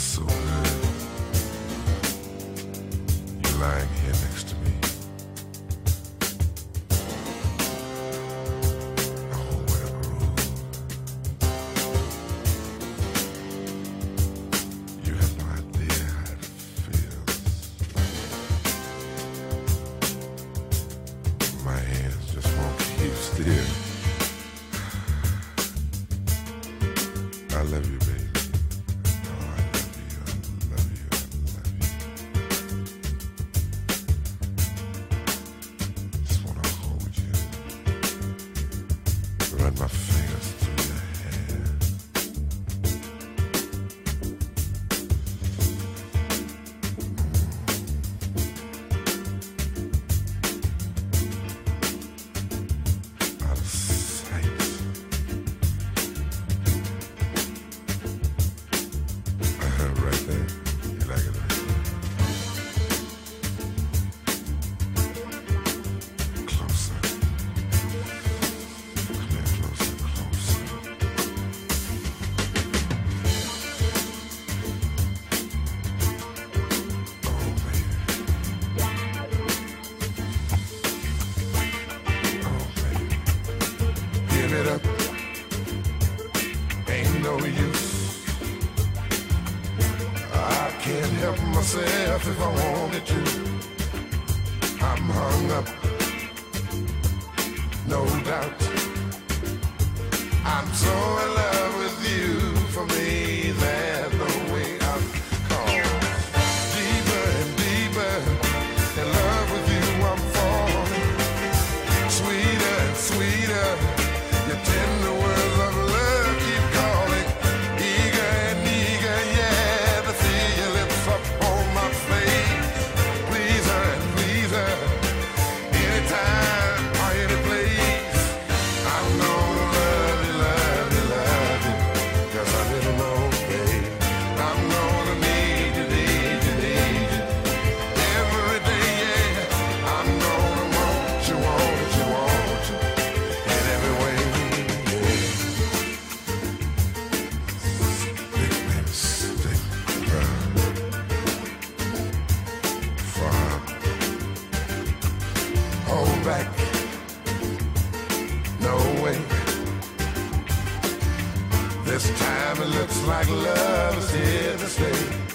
so good. You lying here next to me. Oh, what a groove. You have no idea how it feels. My hands just won't keep still. I love you, baby. Rough. no use. I can't help myself if I wanted to. I'm hung up, no doubt. I'm so alive. No way. This time it looks like love is here to stay.